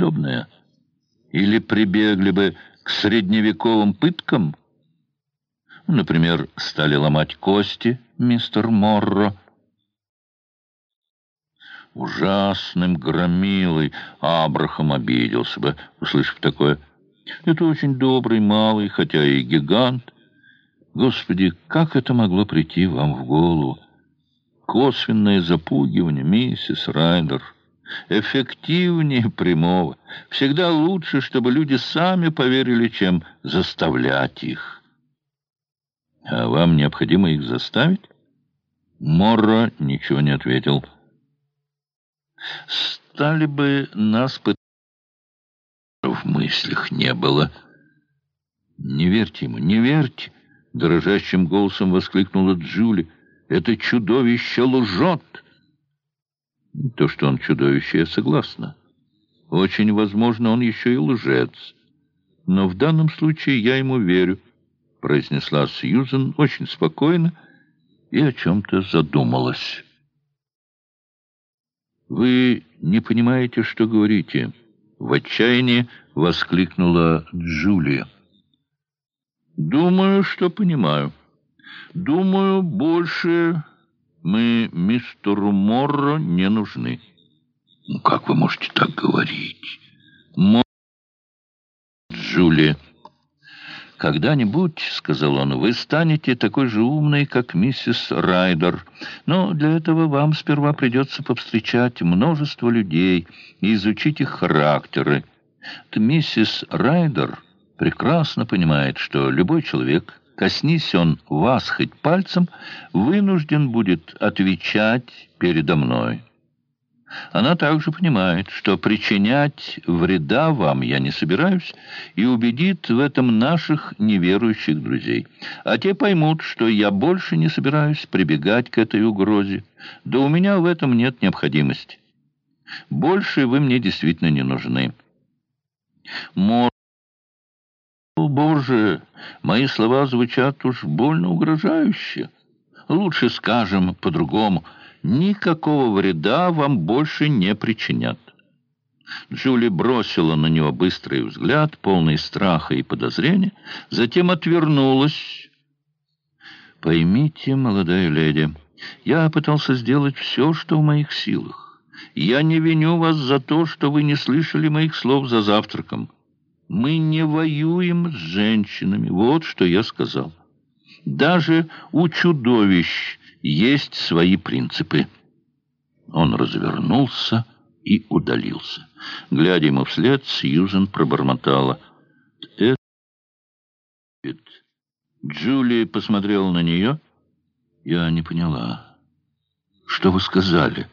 подобное? Или прибегли бы к средневековым пыткам? Например, стали ломать кости, мистер Морро. Ужасным громилой Абрахам обиделся бы, услышав такое. Это очень добрый малый, хотя и гигант. Господи, как это могло прийти вам в голову? Косвенное запугивание, миссис Райдер. Эффективнее прямого. Всегда лучше, чтобы люди сами поверили, чем заставлять их. А вам необходимо их заставить? Морро ничего не ответил. Стали бы нас пытать, в мыслях не было. Не верьте ему, не верьте, дрожащим голосом воскликнула Джули. Это чудовище лжет. То, что он чудовище, я согласна. Очень возможно, он еще и лжец. Но в данном случае я ему верю произнесла Сьюзен очень спокойно и о чем-то задумалась. «Вы не понимаете, что говорите?» В отчаянии воскликнула Джулия. «Думаю, что понимаю. Думаю, больше мы мистеру Морро не нужны». «Ну, как вы можете так говорить?» Мор... Джулия. «Когда-нибудь, — сказал он, — вы станете такой же умной, как миссис Райдер. Но для этого вам сперва придется повстречать множество людей и изучить их характеры. Миссис Райдер прекрасно понимает, что любой человек, коснись он вас хоть пальцем, вынужден будет отвечать передо мной». Она также понимает, что причинять вреда вам я не собираюсь, и убедит в этом наших неверующих друзей. А те поймут, что я больше не собираюсь прибегать к этой угрозе. Да у меня в этом нет необходимости. Больше вы мне действительно не нужны. Мор... Боже, мои слова звучат уж больно угрожающе. Лучше скажем по-другому — никакого вреда вам больше не причинят. Джули бросила на него быстрый взгляд, полный страха и подозрения, затем отвернулась. «Поймите, молодая леди, я пытался сделать все, что в моих силах. Я не виню вас за то, что вы не слышали моих слов за завтраком. Мы не воюем с женщинами, вот что я сказал. Даже у чудовищ есть свои принципы. Он развернулся и удалился. Глядя ему вслед, Сьюзен пробормотала. «Это...» Джулия посмотрела на нее. «Я не поняла. Что вы сказали?»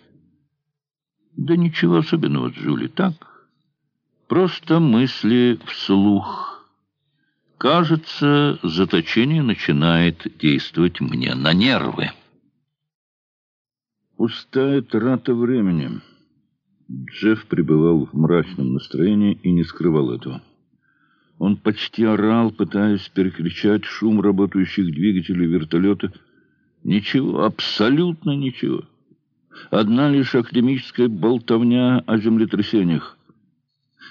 «Да ничего особенного, Джули, так. Просто мысли вслух. Кажется, заточение начинает действовать мне на нервы». Пустая трата времени. Джефф пребывал в мрачном настроении и не скрывал этого. Он почти орал, пытаясь перекричать шум работающих двигателей вертолета. Ничего, абсолютно ничего. Одна лишь академическая болтовня о землетрясениях.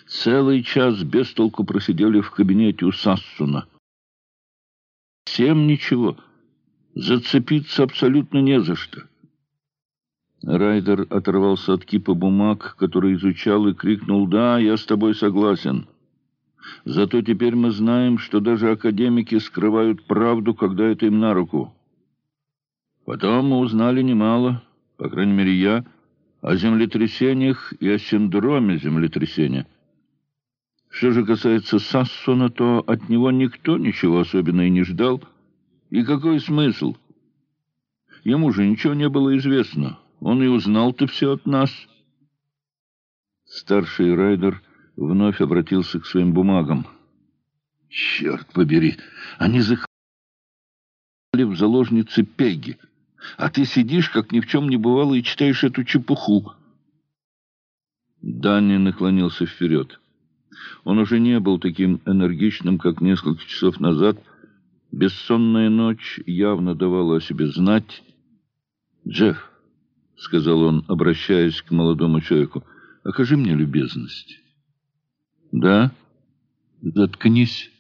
Целый час без толку просидели в кабинете у Сассуна. Всем ничего. Зацепиться абсолютно не за что. Райдер оторвался от кипа бумаг, который изучал, и крикнул «Да, я с тобой согласен». Зато теперь мы знаем, что даже академики скрывают правду, когда это им на руку. Потом мы узнали немало, по крайней мере я, о землетрясениях и о синдроме землетрясения. Что же касается Сассона, то от него никто ничего особенного и не ждал. И какой смысл? Ему же ничего не было известно. Он и узнал-то все от нас. Старший райдер вновь обратился к своим бумагам. Черт побери, они захватили в заложнице Пегги, а ты сидишь, как ни в чем не бывало, и читаешь эту чепуху. Данни наклонился вперед. Он уже не был таким энергичным, как несколько часов назад. Бессонная ночь явно давала о себе знать. «Джефф, — сказал он, обращаясь к молодому человеку, — окажи мне любезность. Да? Заткнись.